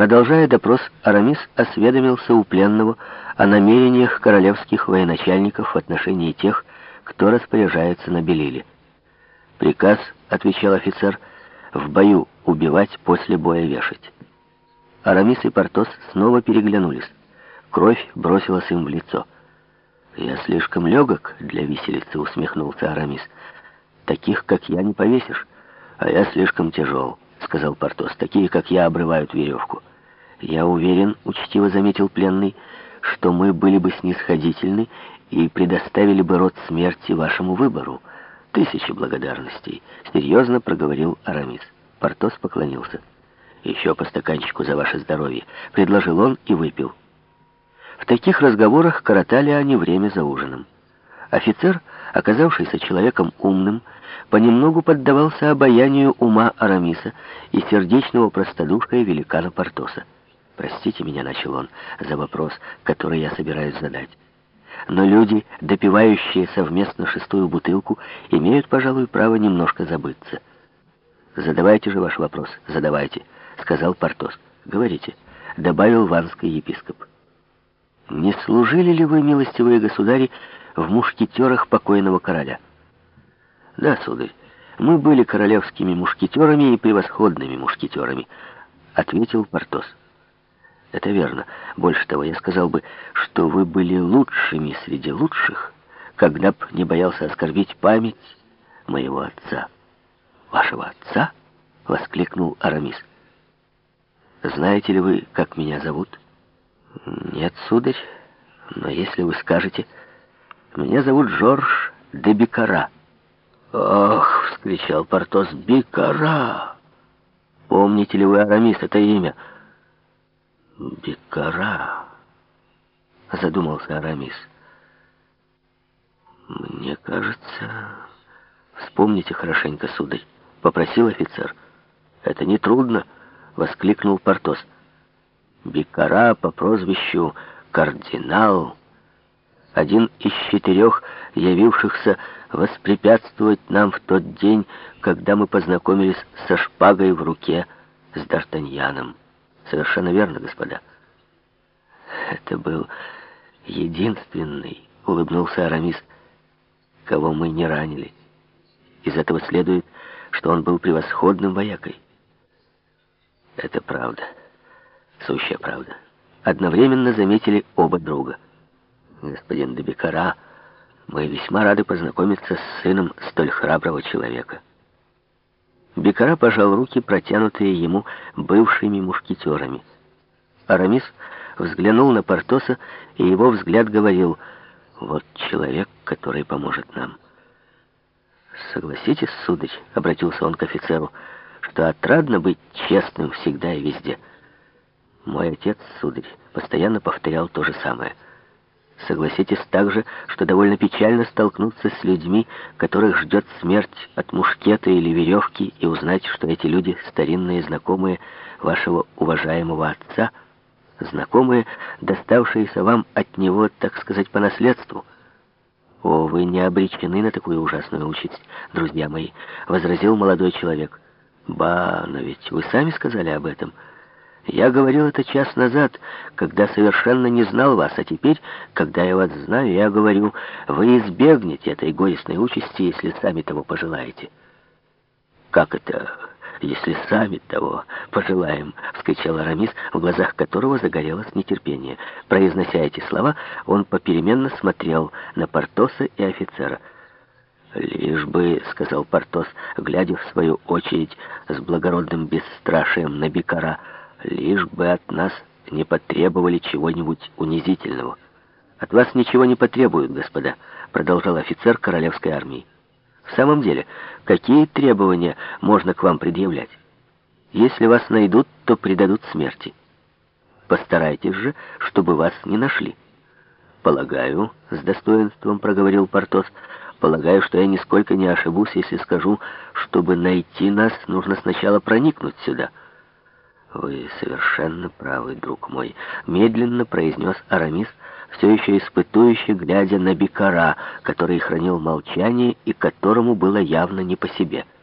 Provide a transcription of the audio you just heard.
Продолжая допрос, Арамис осведомился у пленного о намерениях королевских военачальников в отношении тех, кто распоряжается на Белиле. «Приказ», — отвечал офицер, — «в бою убивать, после боя вешать». Арамис и Портос снова переглянулись. Кровь бросилась им в лицо. «Я слишком легок для виселицы», — усмехнулся Арамис. «Таких, как я, не повесишь, а я слишком тяжел». — сказал Портос. «Такие, как я, обрывают веревку». «Я уверен», — учтиво заметил пленный, «что мы были бы снисходительны и предоставили бы род смерти вашему выбору. Тысячи благодарностей», — серьезно проговорил Арамис. Портос поклонился. «Еще по стаканчику за ваше здоровье», — предложил он и выпил. В таких разговорах коротали они время за ужином. Офицер, оказавшийся человеком умным, понемногу поддавался обаянию ума Арамиса и сердечного простодушия великана Портоса. «Простите меня», — начал он, — «за вопрос, который я собираюсь задать. Но люди, допивающие совместно шестую бутылку, имеют, пожалуй, право немножко забыться». «Задавайте же ваш вопрос, задавайте», — сказал Портос. «Говорите», — добавил ванский епископ. «Не служили ли вы, милостивые государи, в мушкетерах покойного короля?» «Да, сударь, мы были королевскими мушкетерами и превосходными мушкетерами», — ответил Портос. «Это верно. Больше того, я сказал бы, что вы были лучшими среди лучших, когда б не боялся оскорбить память моего отца». «Вашего отца?» — воскликнул Арамис. «Знаете ли вы, как меня зовут?» «Нет, сударь, но если вы скажете...» «Меня зовут Жорж де Бикара». «Ах!» — вскричал Портос. «Бикара!» «Помните ли вы, Арамис, это имя?» «Бикара!» — задумался Арамис. «Мне кажется...» «Вспомните хорошенько, сударь», — попросил офицер. «Это нетрудно», — воскликнул Портос. «Бикара по прозвищу Кардинал...» один из четырех явившихся воспрепятствовать нам в тот день, когда мы познакомились со шпагой в руке с Д'Артаньяном. Совершенно верно, господа. Это был единственный, улыбнулся Арамис, кого мы не ранили. Из этого следует, что он был превосходным воякой. Это правда, сущая правда. Одновременно заметили оба друга — господин Дебекара, мы весьма рады познакомиться с сыном столь храброго человека». Бекара пожал руки, протянутые ему бывшими мушкетерами. Арамис взглянул на Портоса, и его взгляд говорил, «Вот человек, который поможет нам». «Согласитесь, сударь», — обратился он к офицеру, «что отрадно быть честным всегда и везде». Мой отец, сударь, постоянно повторял то же самое — Согласитесь также, что довольно печально столкнуться с людьми, которых ждет смерть от мушкета или веревки, и узнать, что эти люди старинные знакомые вашего уважаемого отца, знакомые, доставшиеся вам от него, так сказать, по наследству. «О, вы не обречены на такую ужасную участь, друзья мои», — возразил молодой человек. «Ба, но ведь вы сами сказали об этом». Я говорил это час назад, когда совершенно не знал вас, а теперь, когда я вас знаю, я говорю, вы избегнете этой горестной участи, если сами того пожелаете. Как это, если сами того пожелаем? Вскричал Арамис, в глазах которого загорелось нетерпение. Произнося эти слова, он попеременно смотрел на Портоса и офицера. «Лишь бы», — сказал Портос, глядя в свою очередь с благородным бесстрашием на Бикара, — лишь бы от нас не потребовали чего-нибудь унизительного. От вас ничего не потребуют, господа, продолжал офицер королевской армии. В самом деле, какие требования можно к вам предъявлять? Если вас найдут, то предадут смерти. Постарайтесь же, чтобы вас не нашли. Полагаю, с достоинством проговорил Портос, полагаю, что я нисколько не ошибусь, если скажу, чтобы найти нас, нужно сначала проникнуть сюда. «Вы совершенно правы, друг мой», — медленно произнес Арамис, все еще испытующе, глядя на Бикара, который хранил молчание и которому было явно не по себе —